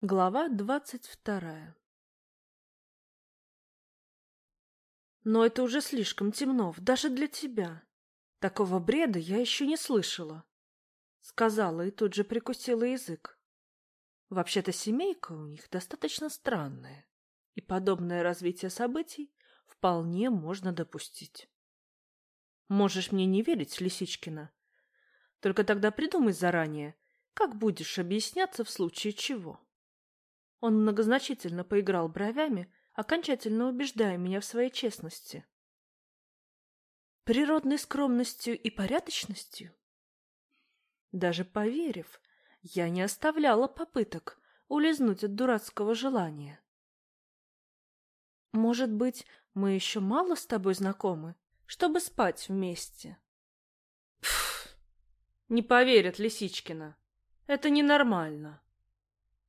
Глава двадцать вторая Но это уже слишком темно, даже для тебя. Такого бреда я еще не слышала. Сказала и тут же прикусила язык. Вообще-то семейка у них достаточно странная, и подобное развитие событий вполне можно допустить. Можешь мне не верить, Лисичкина. Только тогда придумай заранее, как будешь объясняться в случае чего. Он многозначительно поиграл бровями, окончательно убеждая меня в своей честности. Природной скромностью и порядочностью? Даже поверив, я не оставляла попыток улизнуть от дурацкого желания. Может быть, мы еще мало с тобой знакомы, чтобы спать вместе? Пф, не поверят Лисичкина. Это ненормально.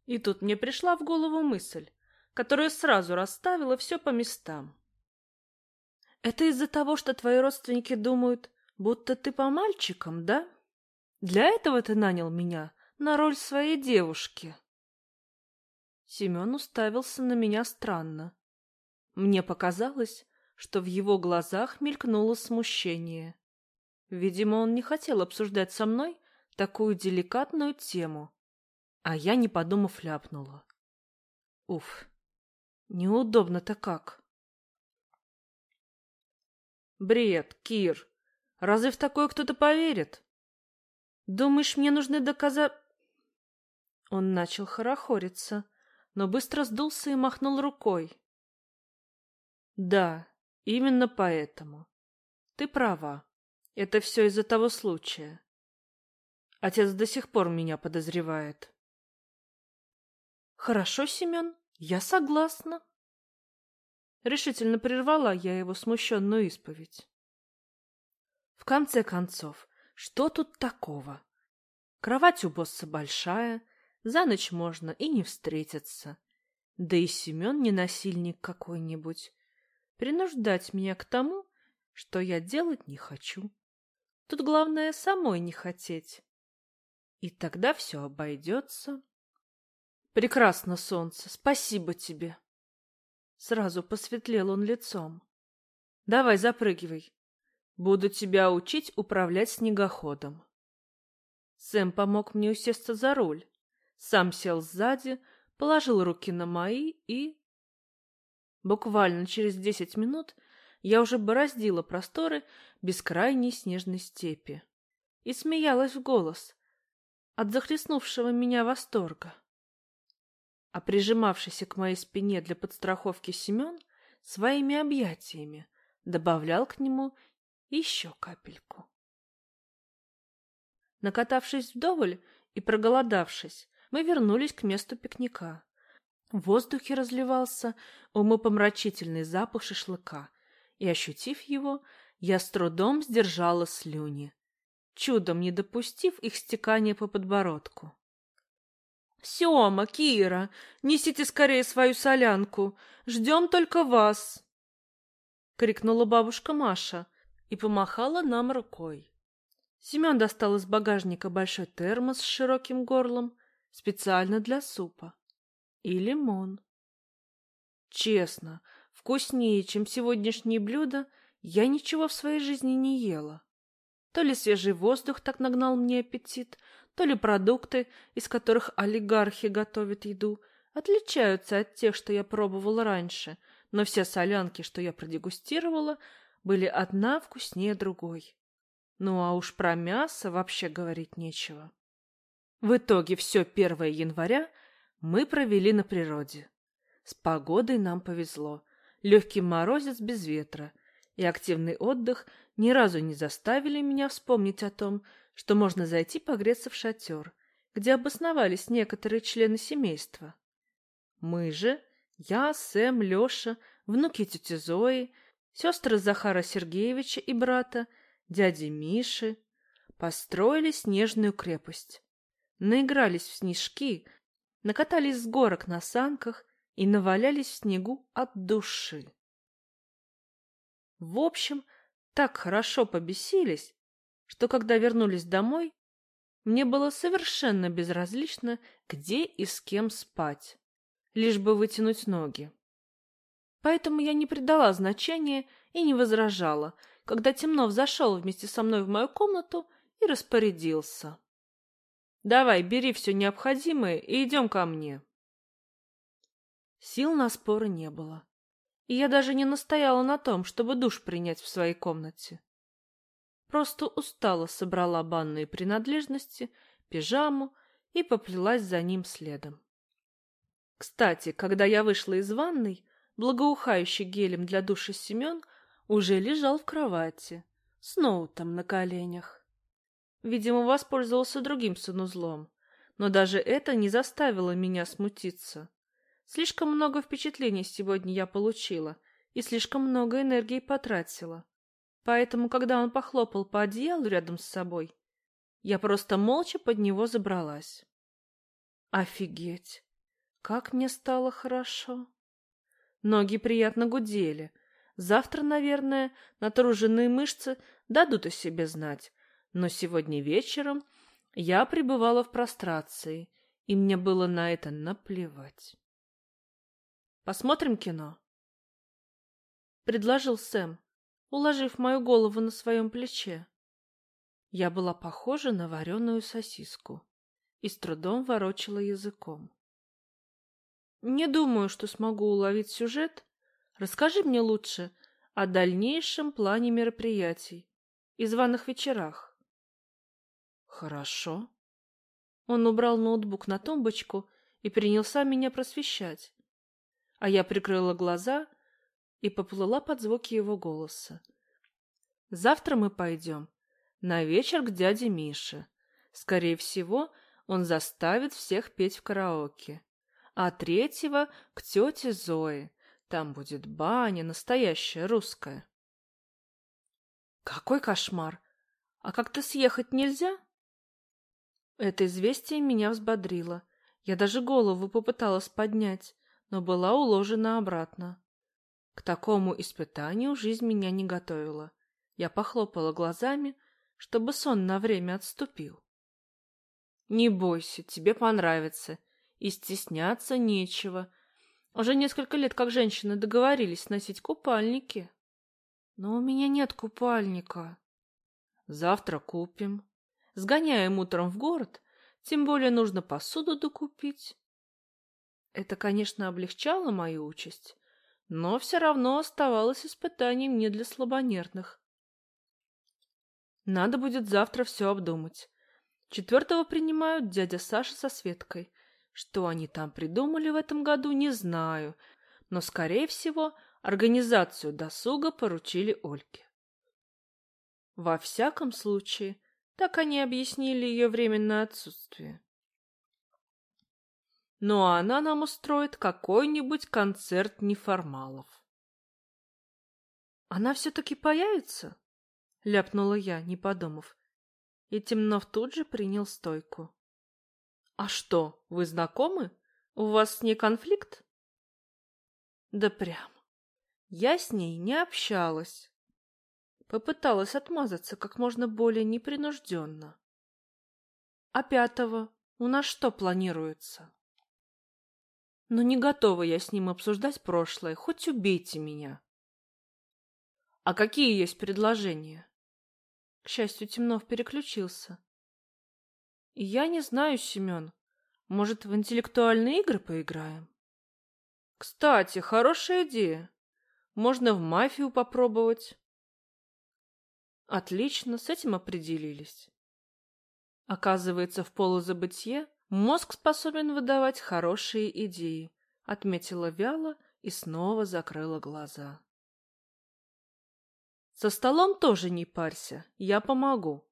И тут мне пришла в голову мысль, которая сразу расставила все по местам. Это из-за того, что твои родственники думают, будто ты по мальчикам, да? Для этого ты нанял меня на роль своей девушки. Семен уставился на меня странно. Мне показалось, что в его глазах мелькнуло смущение. Видимо, он не хотел обсуждать со мной такую деликатную тему, а я, не подумав, ляпнула. Уф, неудобно-то как. Бред, Кир. Разве в такое кто-то поверит? Думаешь, мне нужны доказа... Он начал хорохориться, но быстро сдулся и махнул рукой. Да, именно поэтому. Ты права. Это все из-за того случая. Отец до сих пор меня подозревает. Хорошо, Семен, я согласна. Решительно прервала я его смущенную исповедь. В конце концов, что тут такого? Кровать у босса большая, за ночь можно и не встретиться. Да и Семен не насильник какой-нибудь. Принуждать меня к тому, что я делать не хочу. Тут главное самой не хотеть. И тогда все обойдется. Прекрасно, солнце, спасибо тебе. Сразу посветлел он лицом. Давай, запрыгивай. Буду тебя учить управлять снегоходом. Сэм помог мне усесться за руль. Сам сел сзади, положил руки на мои и... Буквально через десять минут я уже бороздила просторы бескрайней снежной степи и смеялась в голос от захлестнувшего меня восторга а прижимавшийся к моей спине для подстраховки Семен своими объятиями добавлял к нему еще капельку. Накатавшись вдоволь и проголодавшись, мы вернулись к месту пикника. В воздухе разливался умопомрачительный запах шашлыка, и, ощутив его, я с трудом сдержала слюни, чудом не допустив их стекания по подбородку. Сёма, Кира, несите скорее свою солянку. Ждем только вас. Крикнула бабушка Маша и помахала нам рукой. Семен достал из багажника большой термос с широким горлом, специально для супа. И лимон. Честно, вкуснее, чем сегодняшние блюда, я ничего в своей жизни не ела. То ли свежий воздух так нагнал мне аппетит, то ли продукты, из которых олигархи готовят еду, отличаются от тех, что я пробовала раньше, но все солянки, что я продегустировала, были одна вкуснее другой. Ну а уж про мясо вообще говорить нечего. В итоге все 1 января мы провели на природе. С погодой нам повезло. Легкий морозец без ветра и активный отдых ни разу не заставили меня вспомнить о том, что можно зайти погреться в шатер, где обосновались некоторые члены семейства. Мы же, я, Сэм, Леша, внуки тети Зои, сестры Захара Сергеевича и брата, дяди Миши, построили снежную крепость. Наигрались в снежки, накатались с горок на санках и навалялись в снегу от души. В общем, так хорошо побесились, что когда вернулись домой, Мне было совершенно безразлично, где и с кем спать, лишь бы вытянуть ноги. Поэтому я не придала значения и не возражала, когда Темнов зашел вместе со мной в мою комнату и распорядился. «Давай, бери все необходимое и идем ко мне». Сил на споры не было, и я даже не настояла на том, чтобы душ принять в своей комнате. Просто устала собрала банные принадлежности, пижаму и поплелась за ним следом. Кстати, когда я вышла из ванной, благоухающий гелем для душа Семен уже лежал в кровати, с ноутом на коленях. Видимо, воспользовался другим санузлом, но даже это не заставило меня смутиться. Слишком много впечатлений сегодня я получила и слишком много энергии потратила. Поэтому, когда он похлопал по одеялу рядом с собой, я просто молча под него забралась. Офигеть! Как мне стало хорошо! Ноги приятно гудели. Завтра, наверное, натруженные мышцы дадут о себе знать. Но сегодня вечером я пребывала в прострации, и мне было на это наплевать. «Посмотрим кино?» — предложил Сэм, уложив мою голову на своем плече. Я была похожа на вареную сосиску и с трудом ворочала языком. Не думаю, что смогу уловить сюжет. Расскажи мне лучше о дальнейшем плане мероприятий и званых вечерах. Хорошо. Он убрал ноутбук на тумбочку и принялся меня просвещать. А я прикрыла глаза и поплыла под звуки его голоса. Завтра мы пойдем на вечер к дяде Мише. Скорее всего, он заставит всех петь в караоке. А третьего к тете Зое. Там будет баня, настоящая русская. Какой кошмар! А как-то съехать нельзя? Это известие меня взбодрило. Я даже голову попыталась поднять, но была уложена обратно. К такому испытанию жизнь меня не готовила. Я похлопала глазами, чтобы сон на время отступил. «Не бойся, тебе понравится, и стесняться нечего. Уже несколько лет как женщины договорились носить купальники. Но у меня нет купальника. Завтра купим. Сгоняем утром в город, тем более нужно посуду докупить. Это, конечно, облегчало мою участь, но все равно оставалось испытанием не для слабонервных. Надо будет завтра все обдумать. Четвертого принимают дядя Саша со Светкой. Что они там придумали в этом году, не знаю, но, скорее всего, организацию досуга поручили Ольге. Во всяком случае, так они объяснили ее временное отсутствие. Ну а она нам устроит какой-нибудь концерт неформалов. «Она все-таки появится?» — ляпнула я, не подумав. И Темнов тут же принял стойку. «А что, вы знакомы? У вас с ней конфликт?» «Да прям. Я с ней не общалась». Попыталась отмазаться как можно более непринужденно. «А пятого у нас что планируется?» Но не готова я с ним обсуждать прошлое, хоть убейте меня. А какие есть предложения? К счастью, Темнов переключился. Я не знаю, Семен. Может, в интеллектуальные игры поиграем? Кстати, хорошая идея. Можно в мафию попробовать. Отлично, с этим определились. Оказывается, в полузабытье Мозг способен выдавать хорошие идеи, отметила вяло и снова закрыла глаза. Со столом тоже не парься, я помогу.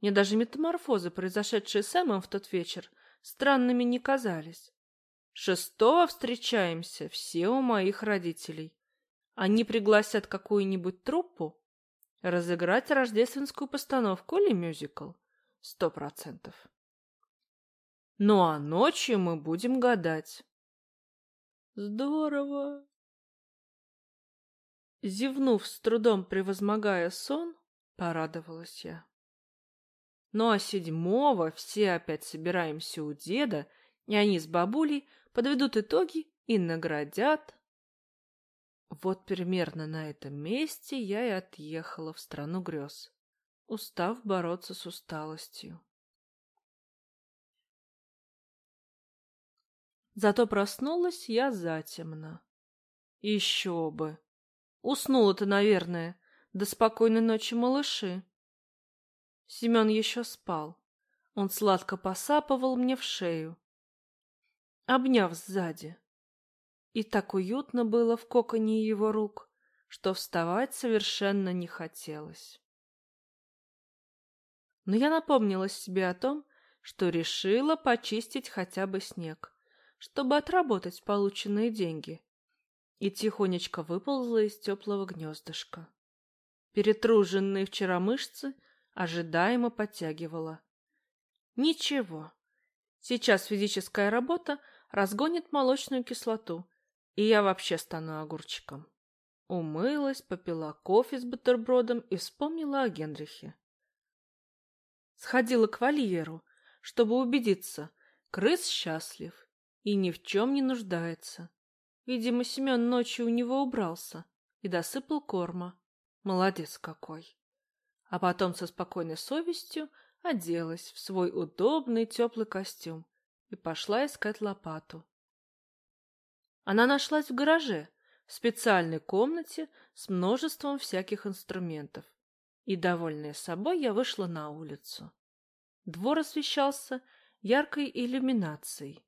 Мне даже метаморфозы, произошедшие с Эмом в тот вечер, странными не казались. Шестого встречаемся все у моих родителей. Они пригласят какую-нибудь труппу разыграть рождественскую постановку или мюзикл. Сто процентов. Ну а ночью мы будем гадать. Здорово. Зевнув, с трудом превозмогая сон, порадовалась я. Ну а седьмого все опять собираемся у деда, и они с бабулей подведут итоги и наградят. Вот примерно на этом месте я и отъехала в страну грез, устав бороться с усталостью. Зато проснулась я затемно. Еще бы. Уснула-то, наверное. До спокойной ночи, малыши. Семен еще спал. Он сладко посапывал мне в шею, обняв сзади. И так уютно было в коконе его рук, что вставать совершенно не хотелось. Но я напомнила себе о том, что решила почистить хотя бы снег чтобы отработать полученные деньги, и тихонечко выползла из теплого гнездышка. Перетруженные вчера мышцы ожидаемо подтягивала. Ничего, сейчас физическая работа разгонит молочную кислоту, и я вообще стану огурчиком. Умылась, попила кофе с бутербродом и вспомнила о Генрихе. Сходила к вольеру, чтобы убедиться, крыс счастлив и ни в чем не нуждается. Видимо, Семен ночью у него убрался и досыпал корма. Молодец какой. А потом со спокойной совестью оделась в свой удобный теплый костюм и пошла искать лопату. Она нашлась в гараже, в специальной комнате с множеством всяких инструментов. И, довольная собой, я вышла на улицу. Двор освещался яркой иллюминацией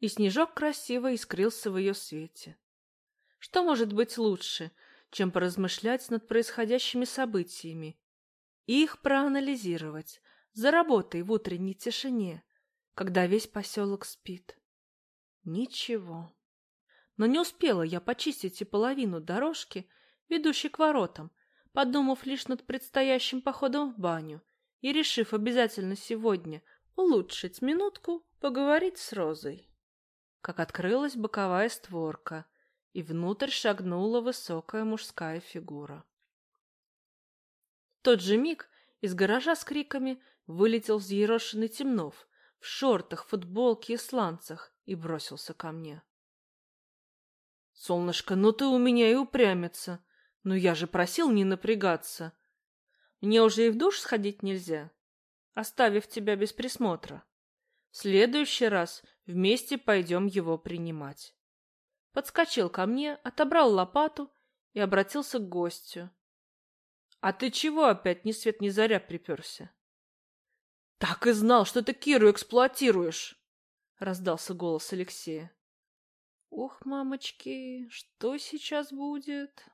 и снежок красиво искрился в ее свете. Что может быть лучше, чем поразмышлять над происходящими событиями и их проанализировать за работой в утренней тишине, когда весь поселок спит? Ничего. Но не успела я почистить и половину дорожки, ведущей к воротам, подумав лишь над предстоящим походом в баню и решив обязательно сегодня улучшить минутку поговорить с Розой как открылась боковая створка, и внутрь шагнула высокая мужская фигура. В тот же миг из гаража с криками вылетел взъерошенный Темнов в шортах, футболке и сланцах и бросился ко мне. «Солнышко, ну ты у меня и упрямится. Ну я же просил не напрягаться. Мне уже и в душ сходить нельзя, оставив тебя без присмотра. В следующий раз Вместе пойдем его принимать. Подскочил ко мне, отобрал лопату и обратился к гостю. — А ты чего опять ни свет ни заря приперся? — Так и знал, что ты Киру эксплуатируешь! — раздался голос Алексея. — Ух, мамочки, что сейчас будет?